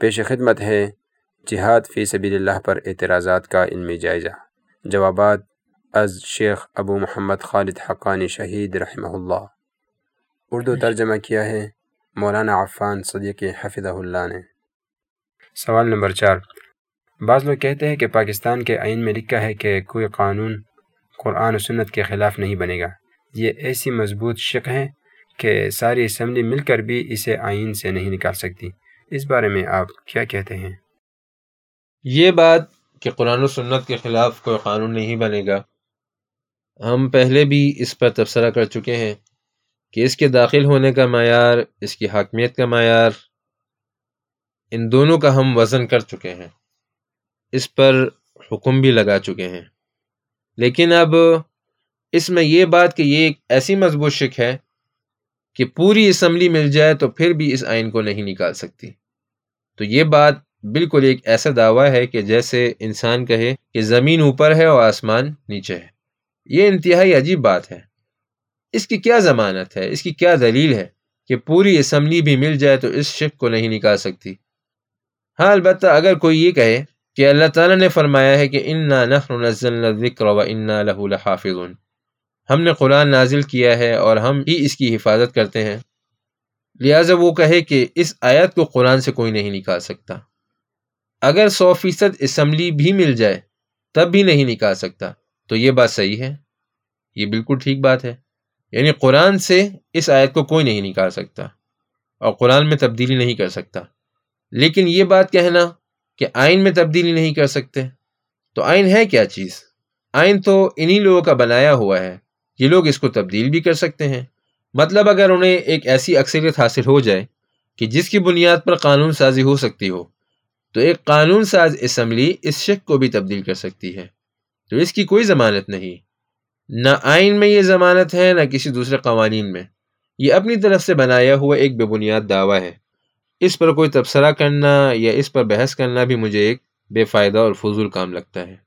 پیش خدمت ہے جہاد فی سبیل اللہ پر اعتراضات کا علمی جائزہ۔ جوابات از شیخ ابو محمد خالد حقانی شہید رحمہ اللہ۔ اردو ترجمہ کیا ہے مولانا عفان صدیق حفظہ اللہ نے۔ سوال نمبر چار۔ بعض لوگ کہتے ہیں کہ پاکستان کے آئین میں لکھا ہے کہ کوئی قانون قرآن و سنت کے خلاف نہیں بنے گا۔ یہ ایسی مضبوط شک ہے کہ ساری اسمبلی مل کر بھی اسے آئین سے نہیں نکال سکتی۔ اس بارے میں آپ کیا کہتے ہیں؟ یہ بات کہ قرآن و سنت کے خلاف کوئی قانون نہیں بنے گا۔ ہم پہلے بھی اس پر تبصرہ کر چکے ہیں کہ اس کے داخل ہونے کا معیار، اس کی حاکمیت کا معیار، ان دونوں کا ہم وزن کر چکے ہیں۔ اس پر حکم بھی لگا چکے ہیں۔ لیکن اب اس میں یہ بات کہ یہ ایک ایسی مضبوط شک ہے کہ پوری اسمبلی مل جائے تو پھر بھی اس آئین کو نہیں نکال سکتی۔ تو یہ بات بالکل ایک ایسا دعویٰ ہے کہ جیسے انسان کہے کہ زمین اوپر ہے اور آسمان نیچے ہے۔ یہ انتہائی عجیب بات ہے۔ اس کی کیا ضمانت ہے؟ اس کی کیا دلیل ہے کہ پوری اسمبلی بھی مل جائے تو اس شک کو نہیں نکال سکتی؟ ہاں البتہ اگر کوئی یہ کہے کہ اللہ تعالیٰ نے فرمایا ہے کہ انا نزلنا ذکر و انا لہ لحافظ ہم نے قرآن نازل کیا ہے اور ہم ہی اس کی حفاظت کرتے ہیں۔ لہٰذا وہ کہے کہ اس آیت کو قرآن سے کوئی نہیں نکال سکتا۔ اگر سو فیصد اسمبلی بھی مل جائے، تب بھی نہیں نکال سکتا۔ تو یہ بات صحیح ہے۔ یہ بالکل ٹھیک بات ہے۔ یعنی قرآن سے اس آیت کو کوئی نہیں نکال سکتا اور قرآن میں تبدیلی نہیں کر سکتا۔ لیکن یہ بات کہنا کہ آئین میں تبدیلی نہیں کر سکتے، تو آئین ہے کیا چیز؟ آئین تو انہی لوگوں کا بنایا ہوا ہے۔ یہ لوگ اس کو تبدیل بھی کر سکتے ہیں۔ مطلب اگر انہیں ایک ایسی اکثریت حاصل ہو جائے کہ جس کی بنیاد پر قانون سازی ہو سکتی ہو، تو ایک قانون ساز اسمبلی اس شک کو بھی تبدیل کر سکتی ہے۔ تو اس کی کوئی ضمانت نہیں۔ نہ آئین میں یہ ضمانت ہے، نہ کسی دوسرے قوانین میں۔ یہ اپنی طرف سے بنایا ہوا ایک بے بنیاد دعویٰ ہے۔ اس پر کوئی تبصرہ کرنا یا اس پر بحث کرنا بھی مجھے ایک بے فائدہ اور فضول کام لگتا ہے۔